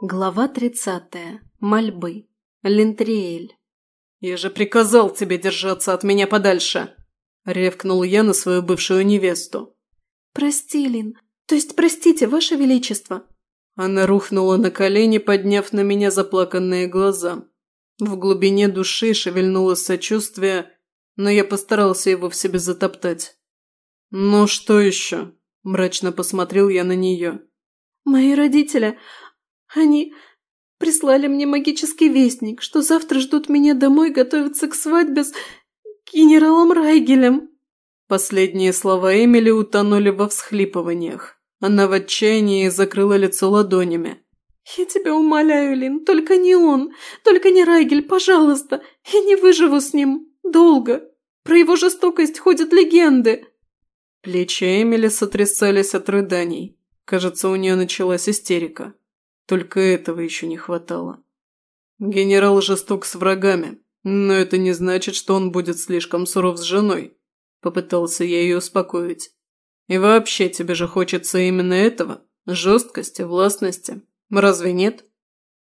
Глава тридцатая. Мольбы. Лентриэль. «Я же приказал тебе держаться от меня подальше!» – ревкнул я на свою бывшую невесту. «Прости, Лин. То есть простите, Ваше Величество!» Она рухнула на колени, подняв на меня заплаканные глаза. В глубине души шевельнулось сочувствие, но я постарался его в себе затоптать. «Ну что еще?» – мрачно посмотрел я на нее. «Мои родители, они прислали мне магический вестник, что завтра ждут меня домой готовиться к свадьбе с генералом Райгелем». Последние слова Эмили утонули во всхлипываниях. Она в отчаянии закрыла лицо ладонями. «Я тебя умоляю, Лин, только не он, только не Райгель, пожалуйста. Я не выживу с ним. Долго. Про его жестокость ходят легенды». Плечи Эмили сотрясались от рыданий. Кажется, у нее началась истерика. Только этого еще не хватало. Генерал жесток с врагами, но это не значит, что он будет слишком суров с женой. Попытался я ее успокоить. И вообще, тебе же хочется именно этого? Жесткости, властности. Разве нет?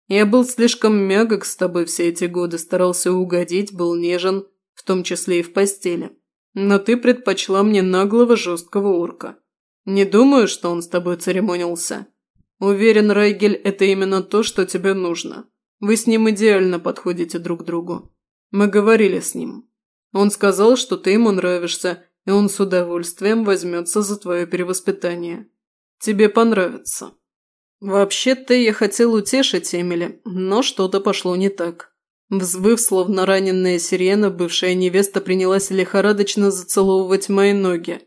Я был слишком мягок с тобой все эти годы, старался угодить, был нежен, в том числе и в постели. Но ты предпочла мне наглого жесткого урка. Не думаю, что он с тобой церемонился. Уверен, Райгель, это именно то, что тебе нужно. Вы с ним идеально подходите друг другу. Мы говорили с ним. Он сказал, что ты ему нравишься, и он с удовольствием возьмется за твое перевоспитание. Тебе понравится. Вообще-то я хотел утешить Эмили, но что-то пошло не так. Взвыв, словно раненая сирена, бывшая невеста принялась лихорадочно зацеловывать мои ноги.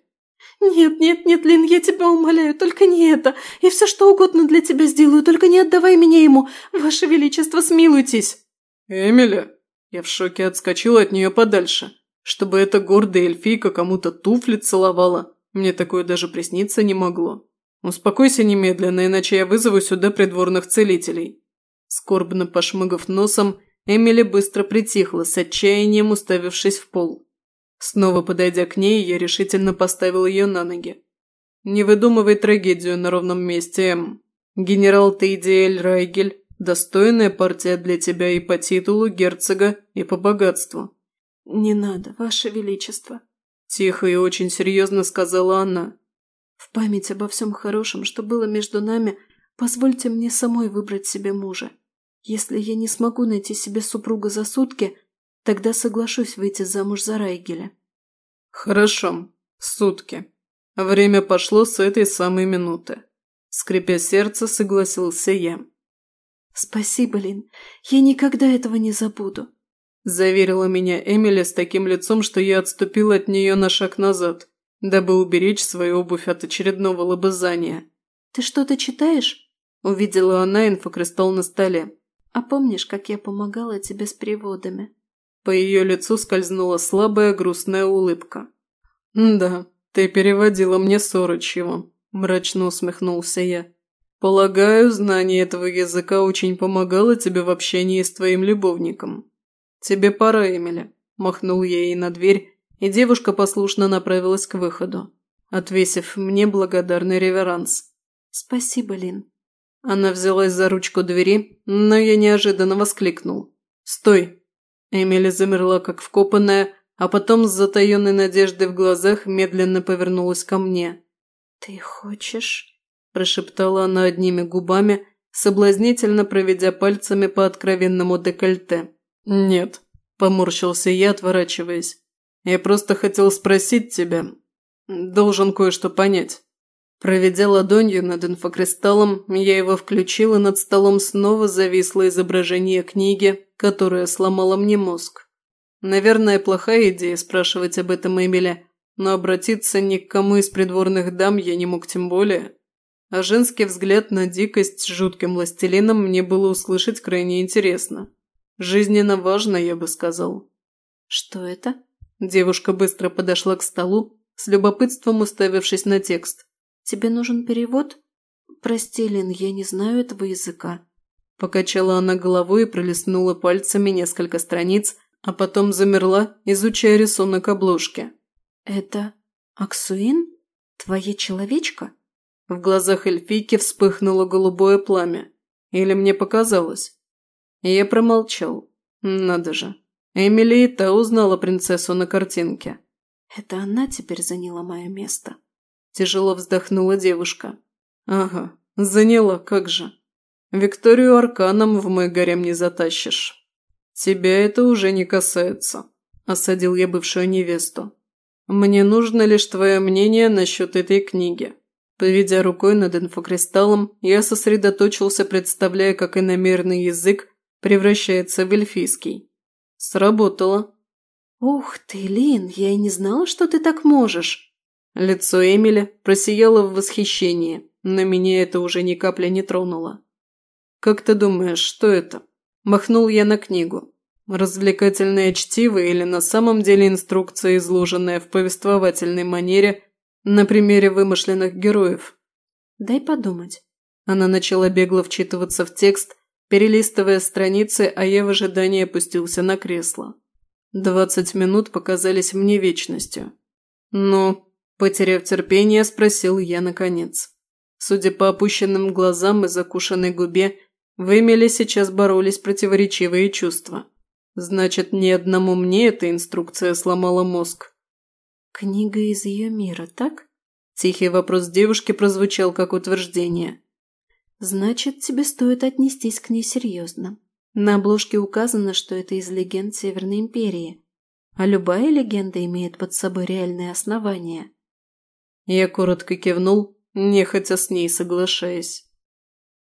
«Нет, нет, нет, Лин, я тебя умоляю, только не это. Я все что угодно для тебя сделаю, только не отдавай меня ему. Ваше Величество, смилуйтесь!» «Эмили!» Я в шоке отскочила от нее подальше. Чтобы эта гордая эльфийка кому-то туфли целовала, мне такое даже присниться не могло. Успокойся немедленно, иначе я вызову сюда придворных целителей. Скорбно пошмыгав носом, Эмили быстро притихла, с отчаянием уставившись в пол. Снова подойдя к ней, я решительно поставил ее на ноги. «Не выдумывай трагедию на ровном месте, Эм. Генерал Тейдиэль Райгель – достойная партия для тебя и по титулу герцога, и по богатству». «Не надо, Ваше Величество», – тихо и очень серьезно сказала она. «В память обо всем хорошем, что было между нами, позвольте мне самой выбрать себе мужа. Если я не смогу найти себе супруга за сутки – Тогда соглашусь выйти замуж за Райгеля». «Хорошо. Сутки. Время пошло с этой самой минуты». Скрипя сердце, согласился я. «Спасибо, Лин. Я никогда этого не забуду», – заверила меня Эмили с таким лицом, что я отступил от нее на шаг назад, дабы уберечь свою обувь от очередного лобызания. «Ты что-то читаешь?» – увидела она инфокристалл на столе. «А помнишь, как я помогала тебе с переводами?» По ее лицу скользнула слабая грустная улыбка. «Да, ты переводила мне Сорочьего», – мрачно усмехнулся я. «Полагаю, знание этого языка очень помогало тебе в общении с твоим любовником. Тебе пора, Эмили», – махнул я ей на дверь, и девушка послушно направилась к выходу, отвесив мне благодарный реверанс. «Спасибо, Лин». Она взялась за ручку двери, но я неожиданно воскликнул. «Стой!» Эмили замерла, как вкопанная, а потом с затаенной надеждой в глазах медленно повернулась ко мне. «Ты хочешь?» – прошептала она одними губами, соблазнительно проведя пальцами по откровенному декольте. «Нет», – поморщился я, отворачиваясь. «Я просто хотел спросить тебя. Должен кое-что понять». Проведя ладонью над инфокристаллом, я его включил, и над столом снова зависло изображение книги, которая сломала мне мозг. Наверное, плохая идея спрашивать об этом Эмиля, но обратиться ни к кому из придворных дам я не мог тем более. А женский взгляд на дикость с жутким властелином мне было услышать крайне интересно. Жизненно важно, я бы сказал. «Что это?» Девушка быстро подошла к столу, с любопытством уставившись на текст. Тебе нужен перевод? Прости, Лин, я не знаю этого языка». Покачала она головой и пролистнула пальцами несколько страниц, а потом замерла, изучая рисунок обложки. «Это Аксуин? Твоя человечка?» В глазах эльфийки вспыхнуло голубое пламя. Или мне показалось? Я промолчал. Надо же. Эмили и та узнала принцессу на картинке. Это она теперь заняла мое место. Тяжело вздохнула девушка. Ага, заняла, как же. Викторию Арканом в мой гарем не затащишь. Тебя это уже не касается, осадил я бывшую невесту. Мне нужно лишь твое мнение насчет этой книги. Поведя рукой над инфокристаллом, я сосредоточился, представляя, как иномерный язык превращается в эльфийский. Сработало. «Ух ты, Лин, я и не знала, что ты так можешь!» Лицо Эмили просияло в восхищении, но меня это уже ни капли не тронуло. «Как ты думаешь, что это?» Махнул я на книгу. Развлекательное чтиво или на самом деле инструкция, изложенная в повествовательной манере на примере вымышленных героев? Дай подумать. Она начала бегло вчитываться в текст, перелистывая страницы, а я в ожидании опустился на кресло. Двадцать минут показались мне вечностью. «Ну?» – потеряв терпение, спросил я наконец. Судя по опущенным глазам и закушенной губе, в Эмиле сейчас боролись противоречивые чувства. Значит, ни одному мне эта инструкция сломала мозг. «Книга из ее мира, так?» Тихий вопрос девушки прозвучал как утверждение. «Значит, тебе стоит отнестись к ней серьезно. На обложке указано, что это из легенд Северной Империи, а любая легенда имеет под собой реальные основания». Я коротко кивнул, нехотя с ней соглашаясь.